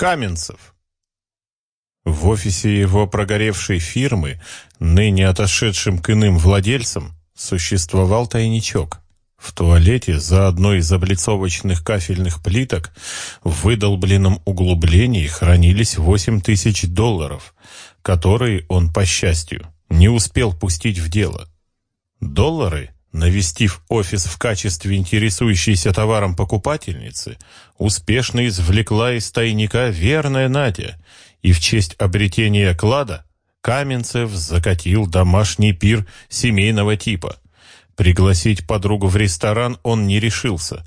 Каменцев. В офисе его прогоревшей фирмы, ныне отошедшим к иным владельцам, существовал тайничок. В туалете за одной из облицовочных кафельных плиток в выдолбленном углублении хранились 8 тысяч долларов, которые он, по счастью, не успел пустить в дело. Доллары Навестив офис в качестве интересующейся товаром покупательницы, успешно извлекла из тайника верная Надя, и в честь обретения клада Каменцев закатил домашний пир семейного типа. Пригласить подругу в ресторан он не решился.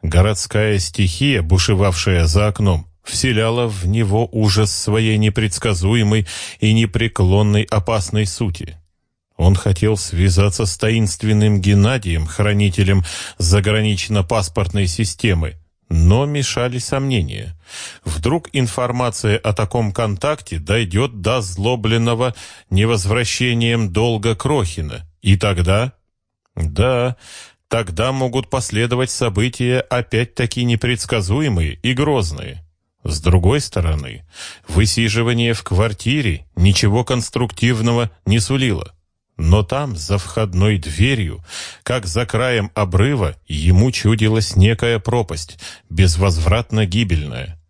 Городская стихия, бушевавшая за окном, вселяла в него ужас своей непредсказуемой и непреклонной опасной сути. Он хотел связаться с таинственным Геннадием, хранителем загранично-паспортной системы, но мешали сомнения. Вдруг информация о таком контакте дойдет до злобленного невозвращением долга Крохина, и тогда... Да, тогда могут последовать события опять-таки непредсказуемые и грозные. С другой стороны, высиживание в квартире ничего конструктивного не сулило. Но там, за входной дверью, как за краем обрыва, ему чудилась некая пропасть, безвозвратно гибельная.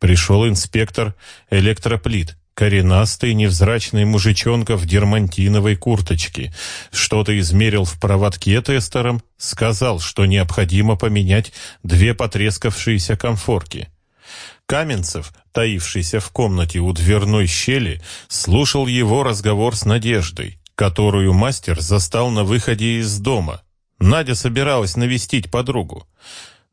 Пришел инспектор электроплит, коренастый невзрачный мужичонка в дермантиновой курточке, что-то измерил в проводке тестером, сказал, что необходимо поменять две потрескавшиеся конфорки. Каменцев, таившийся в комнате у дверной щели, слушал его разговор с Надеждой которую мастер застал на выходе из дома. Надя собиралась навестить подругу.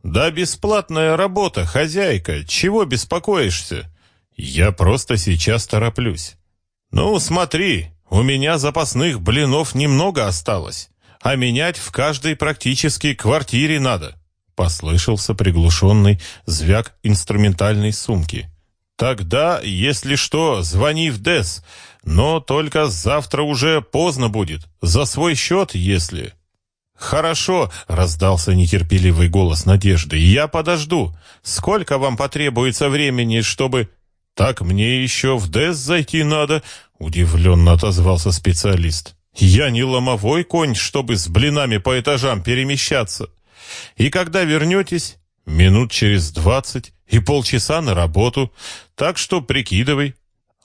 «Да бесплатная работа, хозяйка, чего беспокоишься?» «Я просто сейчас тороплюсь». «Ну, смотри, у меня запасных блинов немного осталось, а менять в каждой практически квартире надо», послышался приглушенный звяк инструментальной сумки. «Тогда, если что, звони в ДЭС, но только завтра уже поздно будет. За свой счет, если...» «Хорошо», — раздался нетерпеливый голос Надежды. «Я подожду. Сколько вам потребуется времени, чтобы...» «Так мне еще в ДЭС зайти надо», — удивленно отозвался специалист. «Я не ломовой конь, чтобы с блинами по этажам перемещаться. И когда вернетесь?» «Минут через двадцать и полчаса на работу. Так что прикидывай».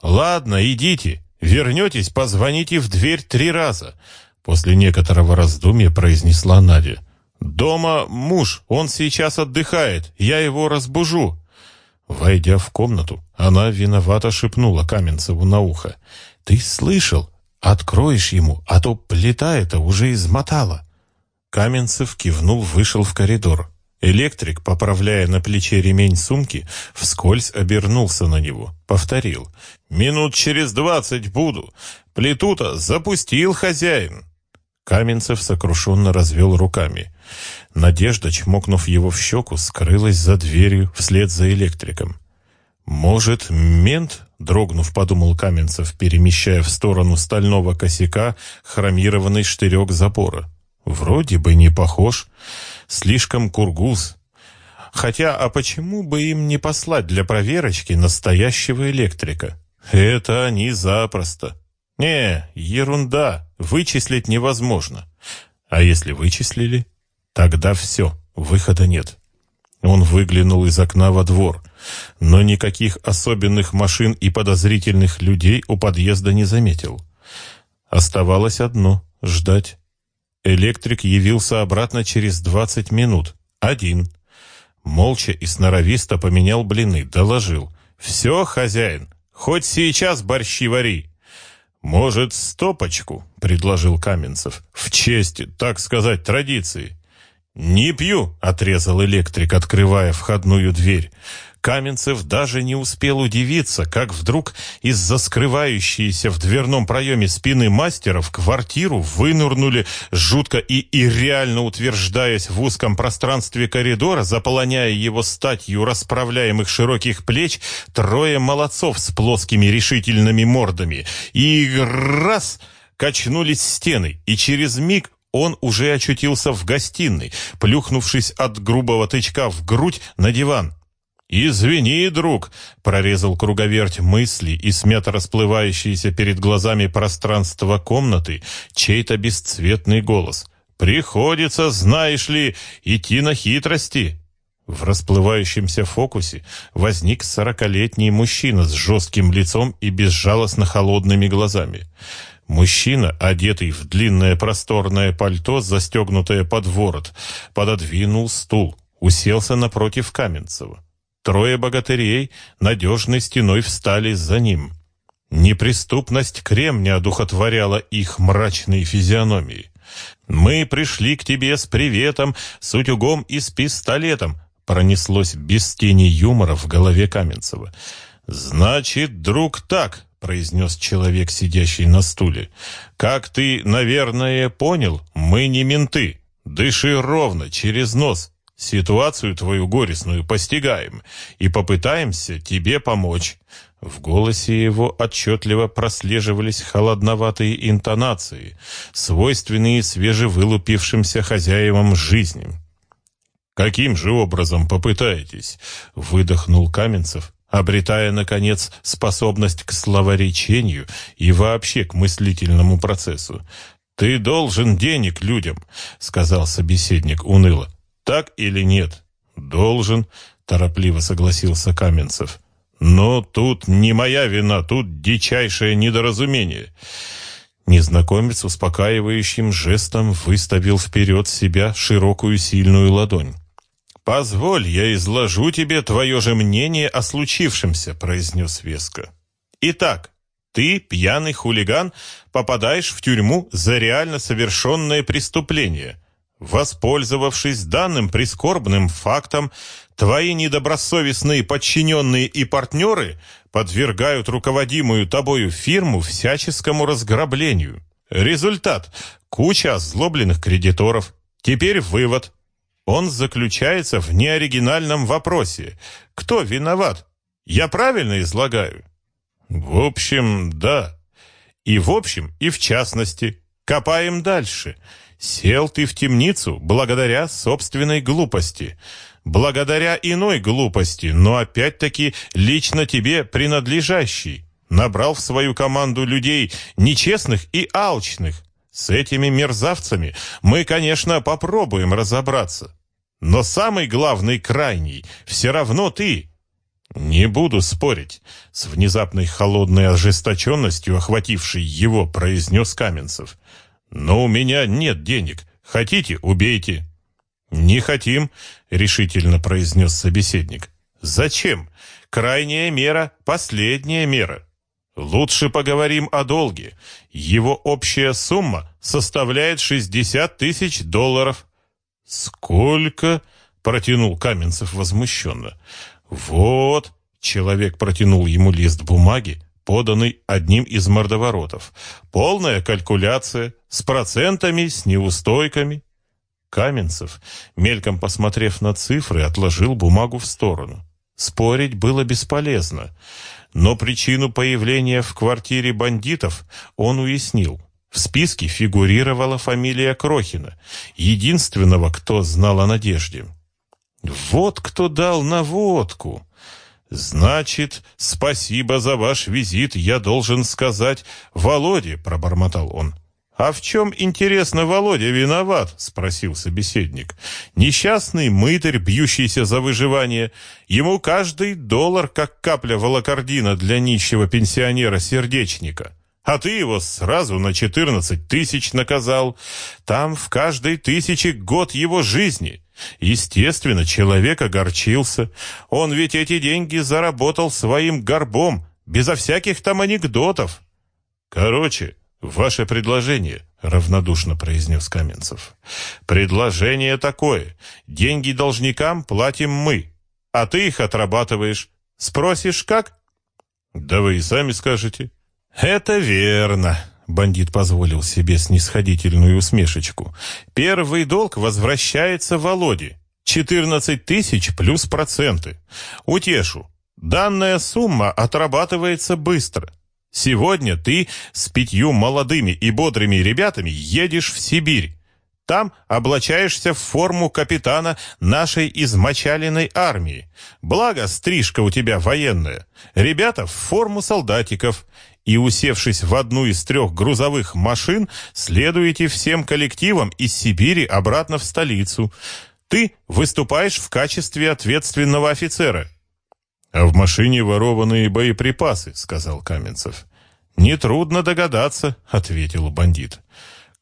«Ладно, идите. Вернетесь, позвоните в дверь три раза. После некоторого раздумья произнесла Надя. «Дома муж, он сейчас отдыхает, я его разбужу». Войдя в комнату, она виновато шепнула Каменцеву на ухо. «Ты слышал? Откроешь ему, а то плита эта уже измотала». Каменцев кивнул, вышел в коридор. Электрик, поправляя на плече ремень сумки, вскользь обернулся на него. Повторил. «Минут через двадцать буду. Плиту-то запустил хозяин». Каменцев сокрушенно развел руками. Надежда, чмокнув его в щеку, скрылась за дверью вслед за электриком. «Может, мент?» — дрогнув, подумал Каменцев, перемещая в сторону стального косяка хромированный штырек запора. «Вроде бы не похож» слишком кургуз. Хотя, а почему бы им не послать для проверочки настоящего электрика? Это они запросто. Не, ерунда, вычислить невозможно. А если вычислили, тогда все, выхода нет. Он выглянул из окна во двор, но никаких особенных машин и подозрительных людей у подъезда не заметил. Оставалось одно — ждать. Электрик явился обратно через двадцать минут. Один. Молча и сноровисто поменял блины, доложил. «Все, хозяин, хоть сейчас борщи вари». «Может, стопочку?» — предложил Каменцев. «В честь, так сказать, традиции». «Не пью», — отрезал электрик, открывая входную дверь. Каменцев даже не успел удивиться, как вдруг из-за скрывающейся в дверном проеме спины мастера в квартиру вынырнули, жутко и, и реально утверждаясь в узком пространстве коридора, заполоняя его статью расправляемых широких плеч, трое молодцов с плоскими решительными мордами. И раз качнулись стены, и через миг он уже очутился в гостиной, плюхнувшись от грубого тычка в грудь на диван. «Извини, друг», — прорезал круговерть мысли и смято расплывающееся перед глазами пространство комнаты чей-то бесцветный голос. «Приходится, знаешь ли, идти на хитрости». В расплывающемся фокусе возник сорокалетний мужчина с жестким лицом и безжалостно холодными глазами. Мужчина, одетый в длинное просторное пальто, застегнутое под ворот, пододвинул стул, уселся напротив Каменцева. Трое богатырей надежной стеной встали за ним. Неприступность кремня одухотворяла их мрачные физиономии. «Мы пришли к тебе с приветом, с утюгом и с пистолетом», пронеслось без тени юмора в голове Каменцева. «Значит, друг, так», — произнес человек, сидящий на стуле. «Как ты, наверное, понял, мы не менты. Дыши ровно, через нос. Ситуацию твою горестную постигаем и попытаемся тебе помочь». В голосе его отчетливо прослеживались холодноватые интонации, свойственные свежевылупившимся хозяевам жизни. «Каким же образом попытаетесь?» — выдохнул Каменцев, обретая, наконец, способность к словоречению и вообще к мыслительному процессу. «Ты должен денег людям», — сказал собеседник уныло. Так или нет? Должен, торопливо согласился Каменцев. Но тут не моя вина, тут дичайшее недоразумение. Незнакомец успокаивающим жестом выставил вперед себя широкую сильную ладонь. «Позволь, я изложу тебе твое же мнение о случившемся», — произнес Веско. «Итак, ты, пьяный хулиган, попадаешь в тюрьму за реально совершенное преступление. Воспользовавшись данным прискорбным фактом, твои недобросовестные подчиненные и партнеры подвергают руководимую тобою фирму всяческому разграблению. Результат – куча озлобленных кредиторов. Теперь вывод. Он заключается в неоригинальном вопросе. Кто виноват? Я правильно излагаю? В общем, да. И в общем, и в частности. Копаем дальше – Сел ты в темницу благодаря собственной глупости, благодаря иной глупости, но опять-таки лично тебе принадлежащей. Набрал в свою команду людей нечестных и алчных. С этими мерзавцами мы, конечно, попробуем разобраться. Но самый главный крайний все равно ты. Не буду спорить, с внезапной холодной ожесточенностью, охватившей его, произнес Каменцев. «Но у меня нет денег. Хотите, убейте». «Не хотим», — решительно произнес собеседник. «Зачем? Крайняя мера — последняя мера. Лучше поговорим о долге. Его общая сумма составляет 60 тысяч долларов». «Сколько?» — протянул Каменцев возмущенно. «Вот», — человек протянул ему лист бумаги, поданный одним из мордоворотов. Полная калькуляция, с процентами, с неустойками. Каменцев, мельком посмотрев на цифры, отложил бумагу в сторону. Спорить было бесполезно, но причину появления в квартире бандитов он уяснил. В списке фигурировала фамилия Крохина, единственного, кто знал о Надежде. Вот кто дал наводку. «Значит, спасибо за ваш визит, я должен сказать Володе», — пробормотал он. «А в чем, интересно, Володя виноват?» — спросил собеседник. «Несчастный мытарь, бьющийся за выживание. Ему каждый доллар, как капля волокордина для нищего пенсионера-сердечника. А ты его сразу на четырнадцать тысяч наказал. Там в каждой тысяче год его жизни. Естественно, человек огорчился. Он ведь эти деньги заработал своим горбом, безо всяких там анекдотов. Короче, ваше предложение, равнодушно произнес Каменцев. Предложение такое. Деньги должникам платим мы, а ты их отрабатываешь. Спросишь, как? Да вы и сами скажете. Это верно, Бандит позволил себе снисходительную усмешечку. «Первый долг возвращается Володе. 14 тысяч плюс проценты. Утешу. Данная сумма отрабатывается быстро. Сегодня ты с пятью молодыми и бодрыми ребятами едешь в Сибирь. Там облачаешься в форму капитана нашей измочаленной армии. Благо, стрижка у тебя военная. Ребята в форму солдатиков. И, усевшись в одну из трех грузовых машин, следуете всем коллективам из Сибири обратно в столицу. Ты выступаешь в качестве ответственного офицера. «А в машине ворованные боеприпасы», — сказал Каменцев. «Нетрудно догадаться», — ответил бандит.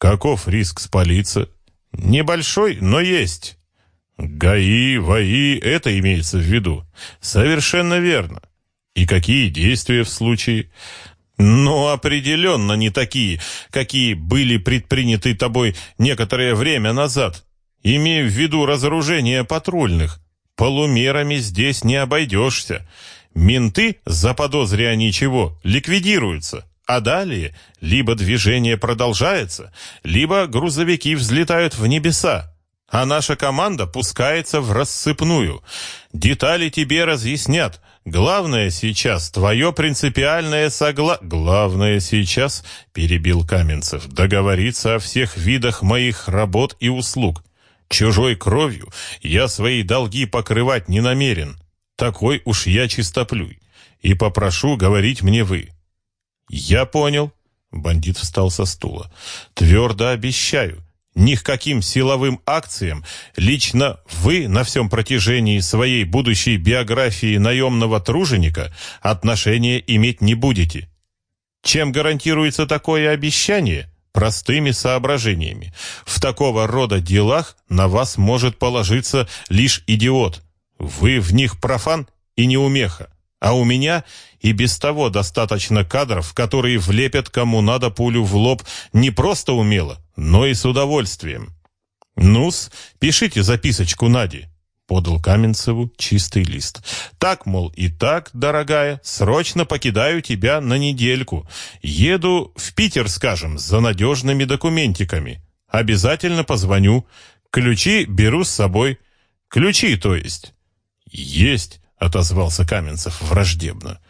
Каков риск спалиться? Небольшой, но есть. ГАИ, ВАИ, это имеется в виду. Совершенно верно. И какие действия в случае? Ну, определенно не такие, какие были предприняты тобой некоторое время назад. Имею в виду разоружение патрульных. Полумерами здесь не обойдешься. Менты, заподозря ничего, ликвидируются. А далее либо движение продолжается, либо грузовики взлетают в небеса, а наша команда пускается в рассыпную. Детали тебе разъяснят. Главное сейчас твое принципиальное согла... Главное сейчас, перебил Каменцев, договориться о всех видах моих работ и услуг. Чужой кровью я свои долги покрывать не намерен. Такой уж я чистоплюй. И попрошу говорить мне вы. «Я понял». Бандит встал со стула. «Твердо обещаю, ни к каким силовым акциям лично вы на всем протяжении своей будущей биографии наемного труженика отношения иметь не будете. Чем гарантируется такое обещание? Простыми соображениями. В такого рода делах на вас может положиться лишь идиот. Вы в них профан и неумеха. А у меня и без того достаточно кадров, которые влепят кому надо пулю в лоб не просто умело, но и с удовольствием. «Ну-с, пишите записочку Наде», — подал Каменцеву чистый лист. «Так, мол, и так, дорогая, срочно покидаю тебя на недельку. Еду в Питер, скажем, за надежными документиками. Обязательно позвоню. Ключи беру с собой. Ключи, то есть». «Есть» отозвался Каменцев враждебно.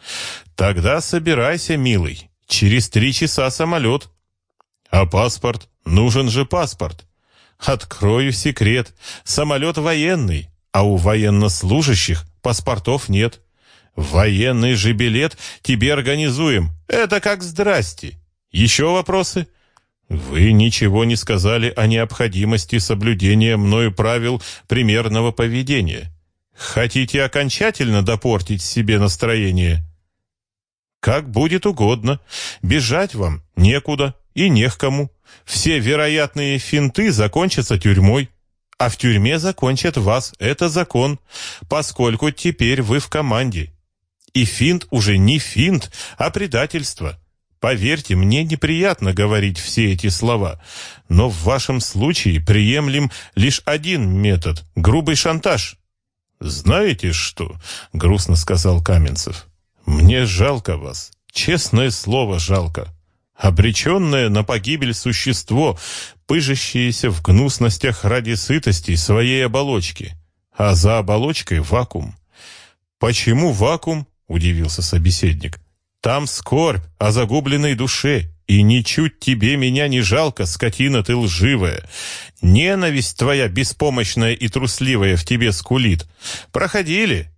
Тогда собирайся, милый. Через три часа самолет. А паспорт? Нужен же паспорт. Открою секрет. Самолет военный, а у военнослужащих паспортов нет. Военный же билет тебе организуем. Это как здрасте. Еще вопросы? Вы ничего не сказали о необходимости соблюдения мною правил примерного поведения. Хотите окончательно допортить себе настроение? Как будет угодно. Бежать вам некуда и не к кому. Все вероятные финты закончатся тюрьмой. А в тюрьме закончат вас. Это закон, поскольку теперь вы в команде. И финт уже не финт, а предательство. Поверьте, мне неприятно говорить все эти слова, но в вашем случае приемлем лишь один метод – грубый шантаж. «Знаете что?» — грустно сказал Каменцев. «Мне жалко вас. Честное слово, жалко. Обреченное на погибель существо, пыжащееся в гнусностях ради сытости своей оболочки. А за оболочкой вакуум». «Почему вакуум?» — удивился собеседник. «Там скорбь о загубленной душе, и ничуть тебе меня не жалко, скотина ты лживая. Ненависть твоя беспомощная и трусливая в тебе скулит. Проходили,